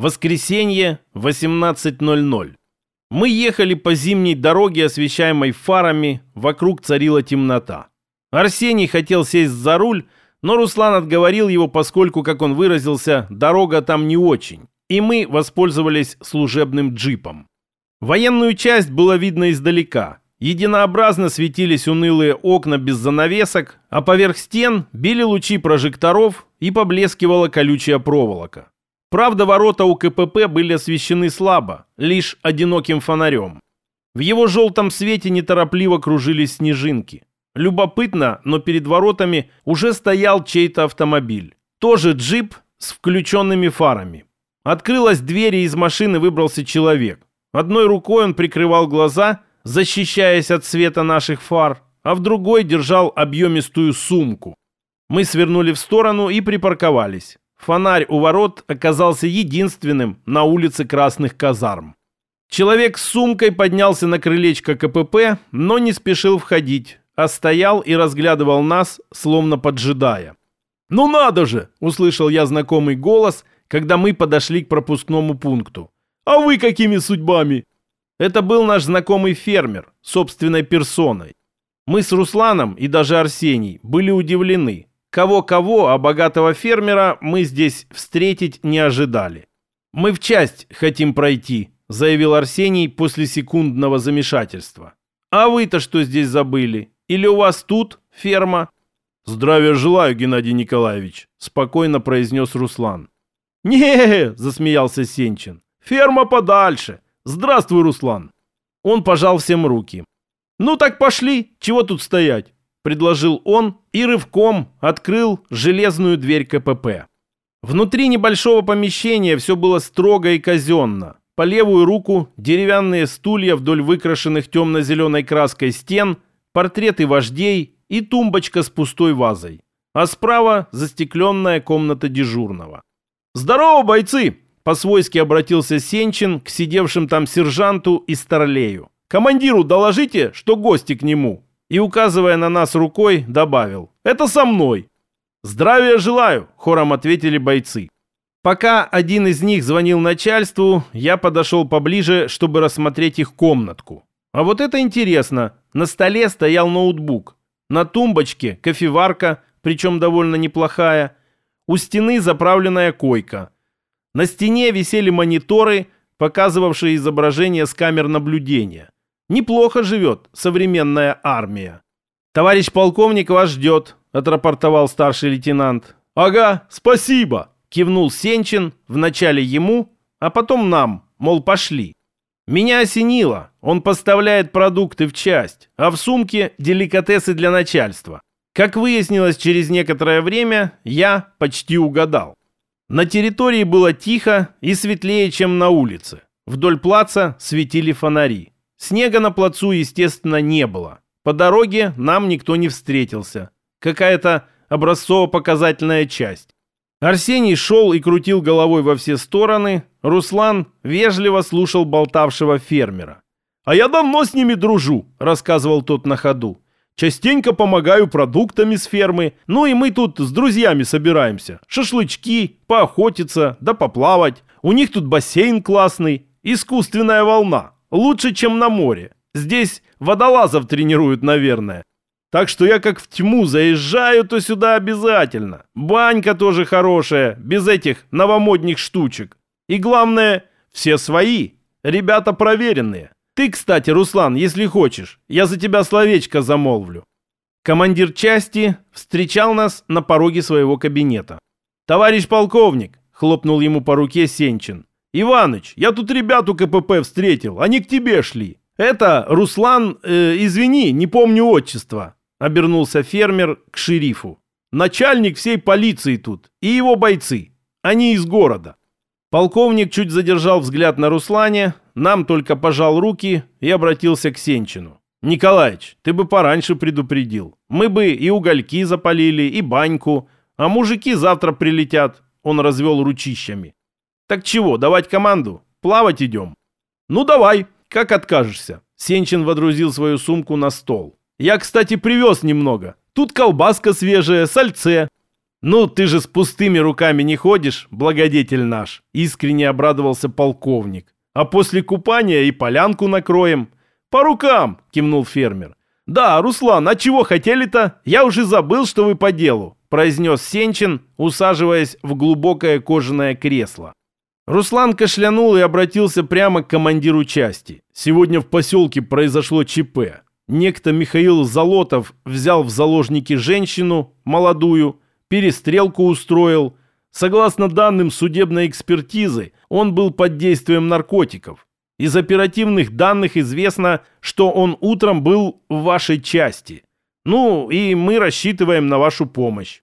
Воскресенье, 18.00. Мы ехали по зимней дороге, освещаемой фарами, вокруг царила темнота. Арсений хотел сесть за руль, но Руслан отговорил его, поскольку, как он выразился, дорога там не очень, и мы воспользовались служебным джипом. Военную часть было видно издалека. Единообразно светились унылые окна без занавесок, а поверх стен били лучи прожекторов и поблескивала колючая проволока. Правда, ворота у КПП были освещены слабо, лишь одиноким фонарем. В его желтом свете неторопливо кружились снежинки. Любопытно, но перед воротами уже стоял чей-то автомобиль. Тоже джип с включенными фарами. Открылась дверь, и из машины выбрался человек. Одной рукой он прикрывал глаза, защищаясь от света наших фар, а в другой держал объемистую сумку. Мы свернули в сторону и припарковались. Фонарь у ворот оказался единственным на улице Красных казарм. Человек с сумкой поднялся на крылечко КПП, но не спешил входить, а стоял и разглядывал нас, словно поджидая. «Ну надо же!» – услышал я знакомый голос, когда мы подошли к пропускному пункту. «А вы какими судьбами?» Это был наш знакомый фермер, собственной персоной. Мы с Русланом и даже Арсений были удивлены. Кого-кого, а богатого фермера мы здесь встретить не ожидали. «Мы в часть хотим пройти», — заявил Арсений после секундного замешательства. «А вы-то что здесь забыли? Или у вас тут ферма?» «Здравия желаю, Геннадий Николаевич», — спокойно произнес Руслан. не засмеялся Сенчин. «Ферма подальше. Здравствуй, Руслан». Он пожал всем руки. «Ну так пошли, чего тут стоять?» Предложил он и рывком открыл железную дверь КПП. Внутри небольшого помещения все было строго и казенно. По левую руку деревянные стулья вдоль выкрашенных темно-зеленой краской стен – портреты вождей и тумбочка с пустой вазой. А справа застекленная комната дежурного. «Здорово, бойцы!» – по-свойски обратился Сенчин к сидевшим там сержанту и старлею. «Командиру доложите, что гости к нему!» И, указывая на нас рукой, добавил «Это со мной!» «Здравия желаю!» – хором ответили бойцы. Пока один из них звонил начальству, я подошел поближе, чтобы рассмотреть их комнатку. А вот это интересно. На столе стоял ноутбук. На тумбочке кофеварка, причем довольно неплохая. У стены заправленная койка. На стене висели мониторы, показывавшие изображение с камер наблюдения. Неплохо живет современная армия. «Товарищ полковник вас ждет», — отрапортовал старший лейтенант. «Ага, спасибо», — кивнул Сенчин, вначале ему, а потом нам, мол, пошли. Меня осенило. Он поставляет продукты в часть, а в сумке деликатесы для начальства. Как выяснилось через некоторое время, я почти угадал. На территории было тихо и светлее, чем на улице. Вдоль плаца светили фонари. Снега на плацу, естественно, не было. По дороге нам никто не встретился. Какая-то образцово-показательная часть. Арсений шел и крутил головой во все стороны. Руслан вежливо слушал болтавшего фермера. «А я давно с ними дружу», — рассказывал тот на ходу. «Частенько помогаю продуктами с фермы. Ну и мы тут с друзьями собираемся. Шашлычки, поохотиться, да поплавать. У них тут бассейн классный, искусственная волна. Лучше, чем на море. Здесь водолазов тренируют, наверное. Так что я как в тьму заезжаю, то сюда обязательно. Банька тоже хорошая, без этих новомодних штучек. И главное, все свои. Ребята проверенные. Ты, кстати, Руслан, если хочешь, я за тебя словечко замолвлю. Командир части встречал нас на пороге своего кабинета. «Товарищ полковник!» — хлопнул ему по руке Сенчин. «Иваныч, я тут ребяту КПП встретил, они к тебе шли. Это Руслан, э, извини, не помню отчество. Обернулся фермер к шерифу. Начальник всей полиции тут и его бойцы. Они из города. Полковник чуть задержал взгляд на Руслане, нам только пожал руки и обратился к Сенчину. «Николаич, ты бы пораньше предупредил. Мы бы и угольки запалили, и баньку, а мужики завтра прилетят». Он развел ручищами. «Так чего, давать команду? Плавать идем?» «Ну давай, как откажешься?» Сенчин водрузил свою сумку на стол. Я, кстати, привез немного. Тут колбаска свежая, сальце. «Ну, ты же с пустыми руками не ходишь, благодетель наш!» Искренне обрадовался полковник. «А после купания и полянку накроем». «По рукам!» — кивнул фермер. «Да, Руслан, а чего хотели-то? Я уже забыл, что вы по делу», — произнес Сенчин, усаживаясь в глубокое кожаное кресло. Руслан кашлянул и обратился прямо к командиру части. Сегодня в поселке произошло ЧП. Некто Михаил Золотов взял в заложники женщину, молодую, перестрелку устроил. Согласно данным судебной экспертизы, он был под действием наркотиков. Из оперативных данных известно, что он утром был в вашей части. Ну, и мы рассчитываем на вашу помощь.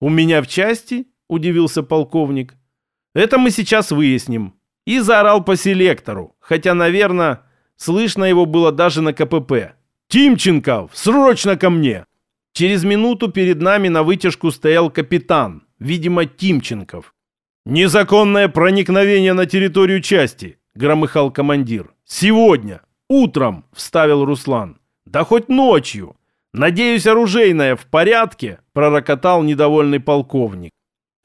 «У меня в части?» – удивился полковник. «Это мы сейчас выясним». И заорал по селектору, хотя, наверное, слышно его было даже на КПП. «Тимченков, срочно ко мне!» Через минуту перед нами на вытяжку стоял капитан, видимо, Тимченков. «Незаконное проникновение на территорию части», — громыхал командир. «Сегодня, утром», — вставил Руслан. «Да хоть ночью. Надеюсь, оружейная в порядке», — пророкотал недовольный полковник.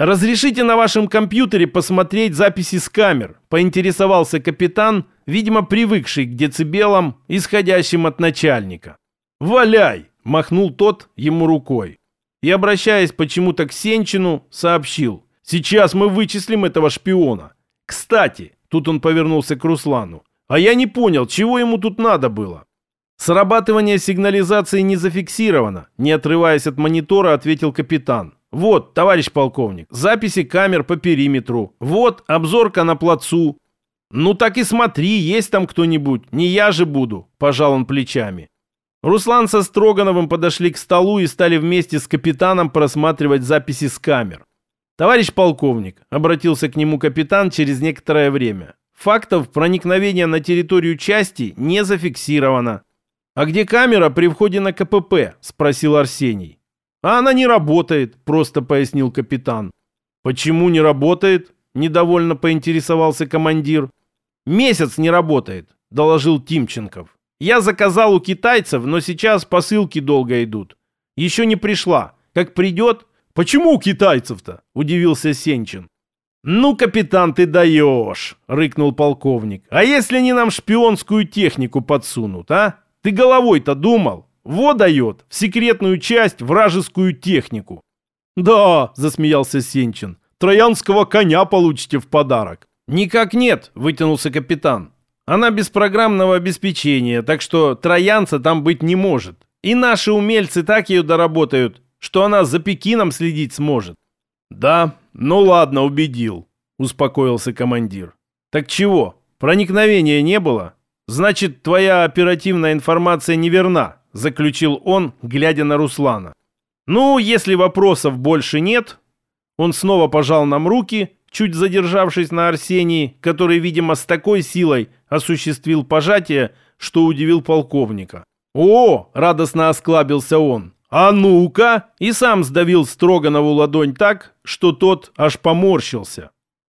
«Разрешите на вашем компьютере посмотреть записи с камер», — поинтересовался капитан, видимо, привыкший к децибелам, исходящим от начальника. «Валяй!» — махнул тот ему рукой. И, обращаясь почему-то к Сенчину, сообщил. «Сейчас мы вычислим этого шпиона. Кстати, тут он повернулся к Руслану. А я не понял, чего ему тут надо было?» «Срабатывание сигнализации не зафиксировано», не отрываясь от монитора, ответил капитан. «Вот, товарищ полковник, записи камер по периметру. Вот, обзорка на плацу». «Ну так и смотри, есть там кто-нибудь. Не я же буду», – пожал он плечами. Руслан со Строгановым подошли к столу и стали вместе с капитаном просматривать записи с камер. «Товарищ полковник», — обратился к нему капитан через некоторое время, «фактов проникновения на территорию части не зафиксировано». «А где камера при входе на КПП?» — спросил Арсений. «А она не работает», — просто пояснил капитан. «Почему не работает?» — недовольно поинтересовался командир. «Месяц не работает», — доложил Тимченков. Я заказал у китайцев, но сейчас посылки долго идут. Еще не пришла. Как придет... Почему у китайцев-то? Удивился Сенчин. «Ну, капитан, ты даешь!» — рыкнул полковник. «А если они нам шпионскую технику подсунут, а? Ты головой-то думал? Во дает в секретную часть вражескую технику». «Да», — засмеялся Сенчин, — «троянского коня получите в подарок». «Никак нет», — вытянулся капитан. Она без программного обеспечения, так что троянца там быть не может. И наши умельцы так ее доработают, что она за Пекином следить сможет. Да, ну ладно, убедил, успокоился командир. Так чего, проникновения не было? Значит, твоя оперативная информация неверна, заключил он, глядя на Руслана. Ну, если вопросов больше нет, он снова пожал нам руки, чуть задержавшись на Арсении, который, видимо, с такой силой осуществил пожатие, что удивил полковника. «О!» — радостно осклабился он. «А ну-ка!» И сам сдавил Строганову ладонь так, что тот аж поморщился.